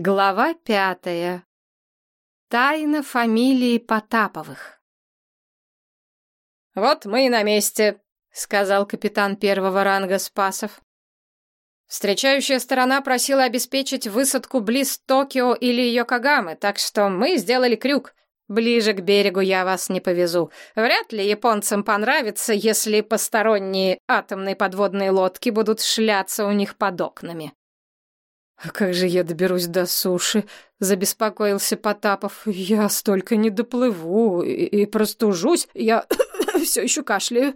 Глава пятая. Тайна фамилии Потаповых. «Вот мы и на месте», — сказал капитан первого ранга Спасов. Встречающая сторона просила обеспечить высадку близ Токио или Йокогамы, так что мы сделали крюк. Ближе к берегу я вас не повезу. Вряд ли японцам понравится, если посторонние атомные подводные лодки будут шляться у них под окнами. «А как же я доберусь до суши?» — забеспокоился Потапов. «Я столько не доплыву и, и простужусь. Я все еще кашляю».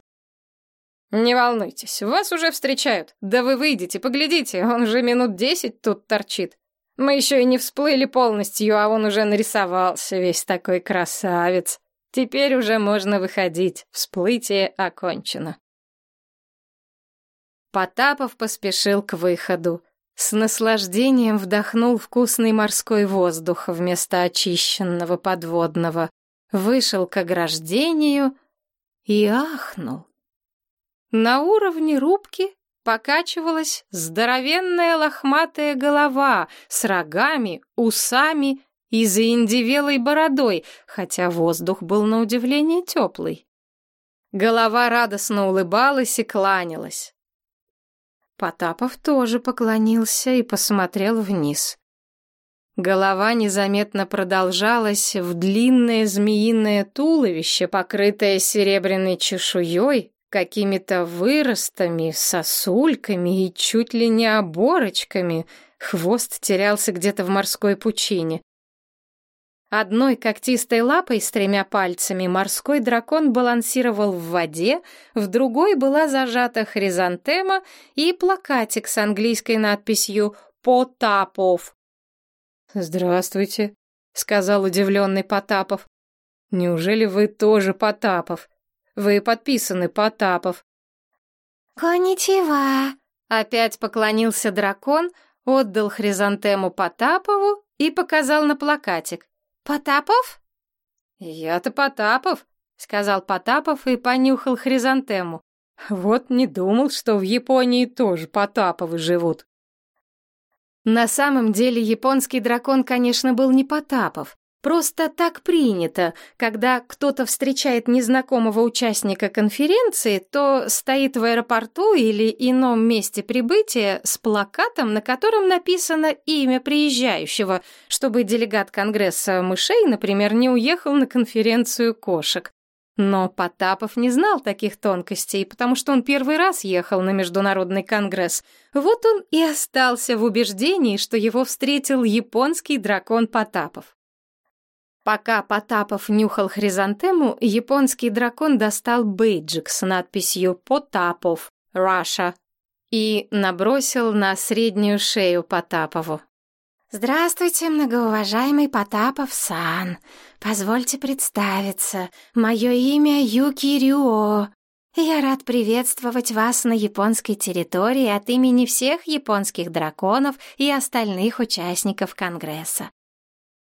«Не волнуйтесь, вас уже встречают. Да вы выйдете, поглядите, он уже минут десять тут торчит. Мы еще и не всплыли полностью, а он уже нарисовался, весь такой красавец. Теперь уже можно выходить, всплытие окончено». Потапов поспешил к выходу. С наслаждением вдохнул вкусный морской воздух вместо очищенного подводного, вышел к ограждению и ахнул. На уровне рубки покачивалась здоровенная лохматая голова с рогами, усами и заиндевелой бородой, хотя воздух был на удивление теплый. Голова радостно улыбалась и кланялась. Потапов тоже поклонился и посмотрел вниз. Голова незаметно продолжалась в длинное змеиное туловище, покрытое серебряной чешуей, какими-то выростами, сосульками и чуть ли не оборочками. Хвост терялся где-то в морской пучине. Одной когтистой лапой с тремя пальцами морской дракон балансировал в воде, в другой была зажата хризантема и плакатик с английской надписью «Потапов». «Здравствуйте», — сказал удивленный Потапов. «Неужели вы тоже Потапов? Вы подписаны Потапов». «Конничева», — опять поклонился дракон, отдал хризантему Потапову и показал на плакатик. «Потапов?» «Я-то Потапов», — сказал Потапов и понюхал хризантему. «Вот не думал, что в Японии тоже Потаповы живут». На самом деле японский дракон, конечно, был не Потапов. Просто так принято, когда кто-то встречает незнакомого участника конференции, то стоит в аэропорту или ином месте прибытия с плакатом, на котором написано имя приезжающего, чтобы делегат Конгресса мышей, например, не уехал на конференцию кошек. Но Потапов не знал таких тонкостей, потому что он первый раз ехал на Международный конгресс. Вот он и остался в убеждении, что его встретил японский дракон Потапов. Пока Потапов нюхал хризантему, японский дракон достал бейджик с надписью «Потапов, Russia» и набросил на среднюю шею Потапову. «Здравствуйте, многоуважаемый Потапов-сан. Позвольте представиться. Мое имя Юки Рюо. Я рад приветствовать вас на японской территории от имени всех японских драконов и остальных участников Конгресса.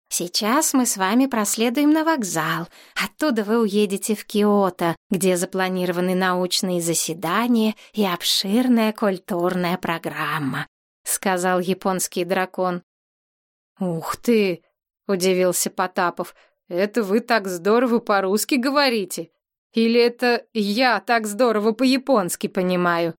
Сейчас мы с вами проследуем на вокзал. Оттуда вы уедете в Киото, где запланированы научные заседания и обширная культурная программа», — сказал японский дракон. «Ух ты!» — удивился Потапов. «Это вы так здорово по-русски говорите? Или это я так здорово по-японски понимаю?»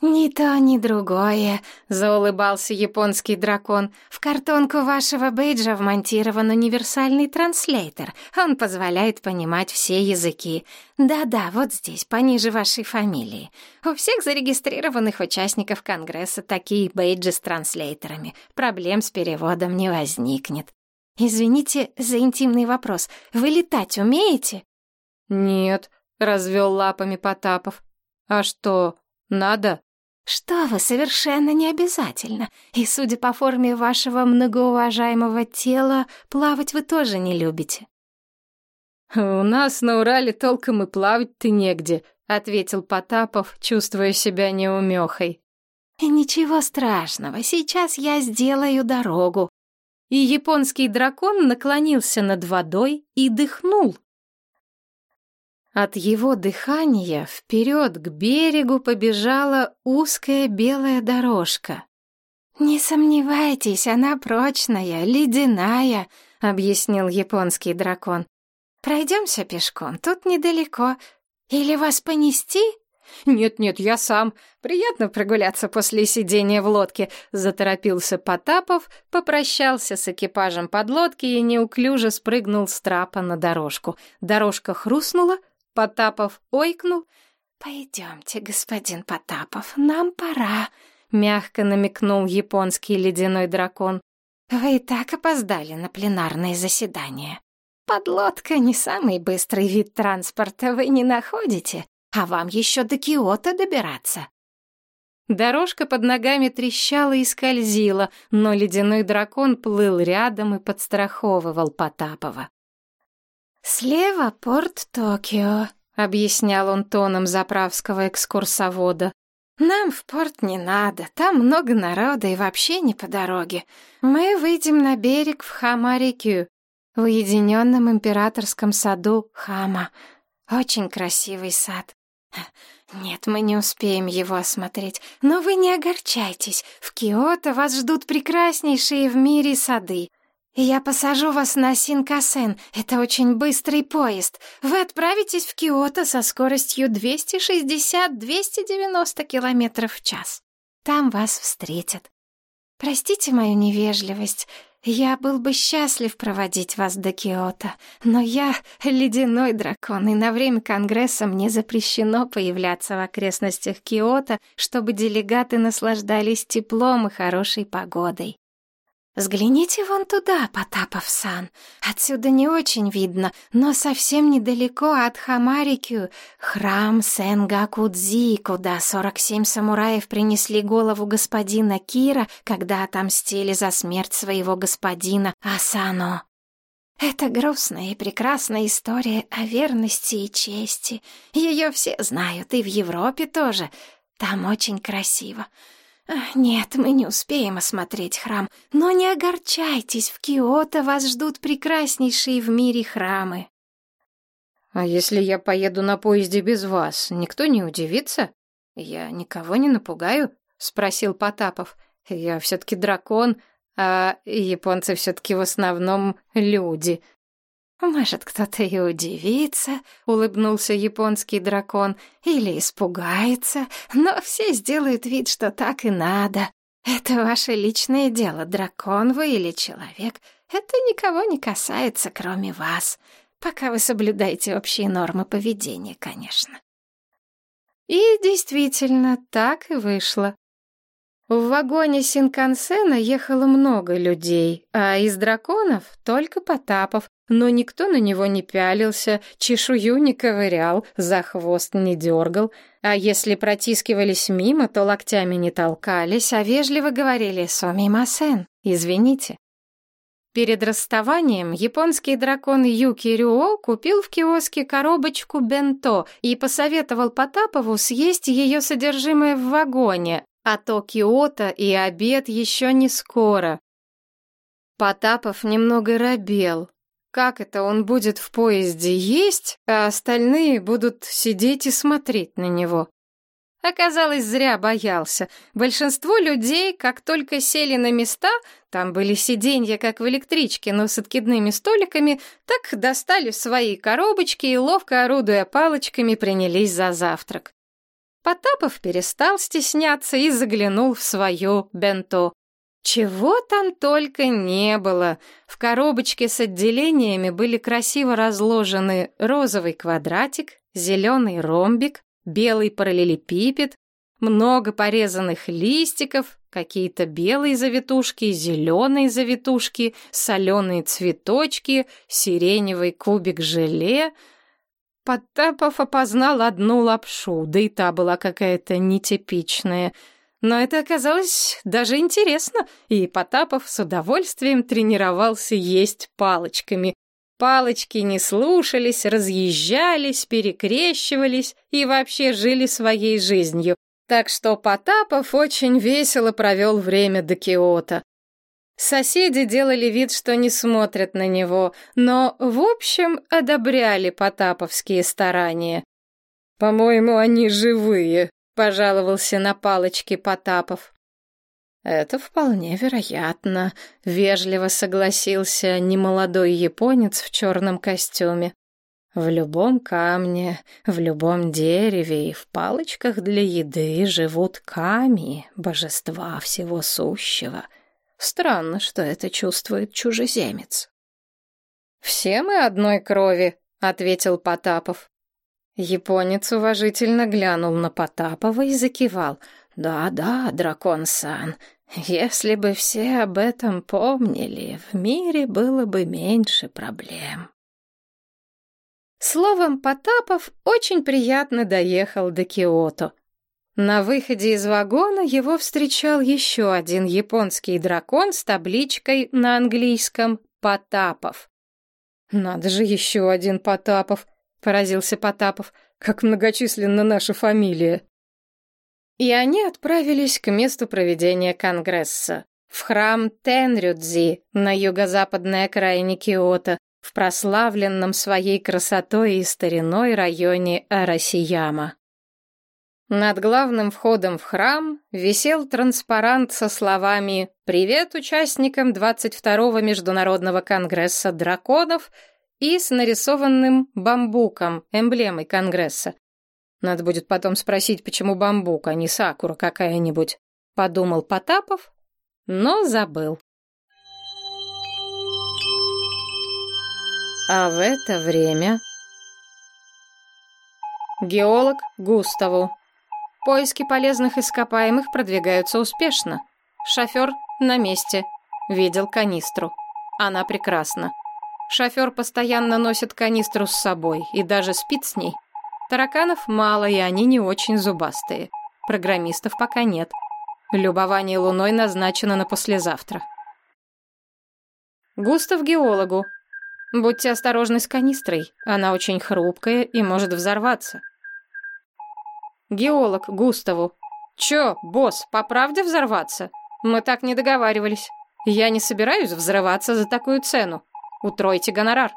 «Ни то, ни другое», — заулыбался японский дракон. «В картонку вашего бейджа вмонтирован универсальный транслейтер. Он позволяет понимать все языки. Да-да, вот здесь, пониже вашей фамилии. У всех зарегистрированных участников Конгресса такие бейджи с транслейтерами. Проблем с переводом не возникнет. Извините за интимный вопрос. Вы летать умеете?» «Нет», — развел лапами Потапов. «А что, надо?» «Что вы, совершенно не обязательно. И, судя по форме вашего многоуважаемого тела, плавать вы тоже не любите». «У нас на Урале толком и плавать-то негде», — ответил Потапов, чувствуя себя неумехой. «И ничего страшного, сейчас я сделаю дорогу». И японский дракон наклонился над водой и дыхнул. От его дыхания вперед к берегу побежала узкая белая дорожка. «Не сомневайтесь, она прочная, ледяная», — объяснил японский дракон. «Пройдемся пешком, тут недалеко. Или вас понести?» «Нет-нет, я сам. Приятно прогуляться после сидения в лодке», — заторопился Потапов, попрощался с экипажем подлодки и неуклюже спрыгнул с трапа на дорожку. Дорожка хрустнула, Потапов ойкнул. «Пойдемте, господин Потапов, нам пора», — мягко намекнул японский ледяной дракон. «Вы и так опоздали на пленарное заседание. Подлодка не самый быстрый вид транспорта, вы не находите? А вам еще до Киота добираться». Дорожка под ногами трещала и скользила, но ледяной дракон плыл рядом и подстраховывал Потапова. «Слева порт Токио», — объяснял он тоном заправского экскурсовода. «Нам в порт не надо, там много народа и вообще не по дороге. Мы выйдем на берег в Хамарикю, в уединенном императорском саду Хама. Очень красивый сад. Нет, мы не успеем его осмотреть, но вы не огорчайтесь. В Киото вас ждут прекраснейшие в мире сады. Я посажу вас на Синкасен. Это очень быстрый поезд. Вы отправитесь в Киото со скоростью 260-290 километров в час. Там вас встретят. Простите мою невежливость. Я был бы счастлив проводить вас до Киото, но я ледяной дракон, и на время Конгресса мне запрещено появляться в окрестностях Киото, чтобы делегаты наслаждались теплом и хорошей погодой. Взгляните вон туда, Потапов-сан. Отсюда не очень видно, но совсем недалеко от Хамарикю храм Сенгакудзи, куда сорок семь самураев принесли голову господина Кира, когда отомстили за смерть своего господина Асано. Это грустная и прекрасная история о верности и чести. Ее все знают, и в Европе тоже. Там очень красиво. «Нет, мы не успеем осмотреть храм, но не огорчайтесь, в Киото вас ждут прекраснейшие в мире храмы». «А если я поеду на поезде без вас, никто не удивится? Я никого не напугаю?» — спросил Потапов. «Я все-таки дракон, а японцы все-таки в основном люди. «Может, кто-то и удивится», — улыбнулся японский дракон, «или испугается, но все сделают вид, что так и надо. Это ваше личное дело, дракон вы или человек. Это никого не касается, кроме вас, пока вы соблюдаете общие нормы поведения, конечно». И действительно, так и вышло. В вагоне Синкансена ехало много людей, а из драконов только Потапов, но никто на него не пялился, чешую не ковырял, за хвост не дергал, а если протискивались мимо, то локтями не толкались, а вежливо говорили «Сомимасен», «Извините». Перед расставанием японский дракон Юки Рюо купил в киоске коробочку бенто и посоветовал Потапову съесть ее содержимое в вагоне, а то Киото и обед еще не скоро. Потапов немного робел. Как это он будет в поезде есть, а остальные будут сидеть и смотреть на него? Оказалось, зря боялся. Большинство людей, как только сели на места, там были сиденья, как в электричке, но с откидными столиками, так достали свои коробочки и, ловко орудуя палочками, принялись за завтрак. Потапов перестал стесняться и заглянул в свое бенто. Чего там только не было. В коробочке с отделениями были красиво разложены розовый квадратик, зеленый ромбик, белый параллелепипед, много порезанных листиков, какие-то белые завитушки, зеленые завитушки, соленые цветочки, сиреневый кубик желе — Потапов опознал одну лапшу, да и та была какая-то нетипичная. Но это оказалось даже интересно, и Потапов с удовольствием тренировался есть палочками. Палочки не слушались, разъезжались, перекрещивались и вообще жили своей жизнью. Так что Потапов очень весело провел время до Киота. Соседи делали вид, что не смотрят на него, но, в общем, одобряли потаповские старания. «По-моему, они живые», — пожаловался на палочке Потапов. Это вполне вероятно, вежливо согласился немолодой японец в черном костюме. В любом камне, в любом дереве и в палочках для еды живут ками, божества всего сущего. Странно, что это чувствует чужеземец. «Все мы одной крови», — ответил Потапов. Японец уважительно глянул на Потапова и закивал. «Да-да, дракон-сан, если бы все об этом помнили, в мире было бы меньше проблем». Словом, Потапов очень приятно доехал до Киото. На выходе из вагона его встречал еще один японский дракон с табличкой на английском «Потапов». «Надо же еще один Потапов», — поразился Потапов, — «как многочисленна наша фамилия». И они отправились к месту проведения конгресса, в храм Тенрюдзи на юго-западной окраине Киото, в прославленном своей красотой и стариной районе Арасияма. Над главным входом в храм висел транспарант со словами «Привет участникам 22-го Международного конгресса драконов» и с нарисованным бамбуком, эмблемой конгресса. Надо будет потом спросить, почему бамбук, а не сакура какая-нибудь, подумал Потапов, но забыл. А в это время... Геолог Густаву. Поиски полезных ископаемых продвигаются успешно. Шофер на месте. Видел канистру. Она прекрасна. Шофер постоянно носит канистру с собой и даже спит с ней. Тараканов мало, и они не очень зубастые. Программистов пока нет. Любование луной назначено на послезавтра. Густав геологу. Будьте осторожны с канистрой, она очень хрупкая и может взорваться. Геолог Густаву. Чё, босс, по правде взорваться? Мы так не договаривались. Я не собираюсь взрываться за такую цену. Утройте гонорар.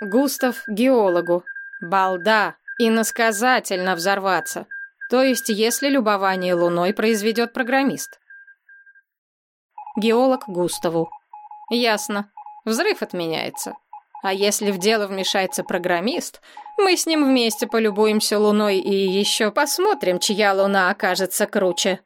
Густав геологу. Балда. Иносказательно взорваться. То есть, если любование луной произведет программист. Геолог Густаву. Ясно. Взрыв отменяется. А если в дело вмешается программист, мы с ним вместе полюбуемся луной и еще посмотрим, чья луна окажется круче.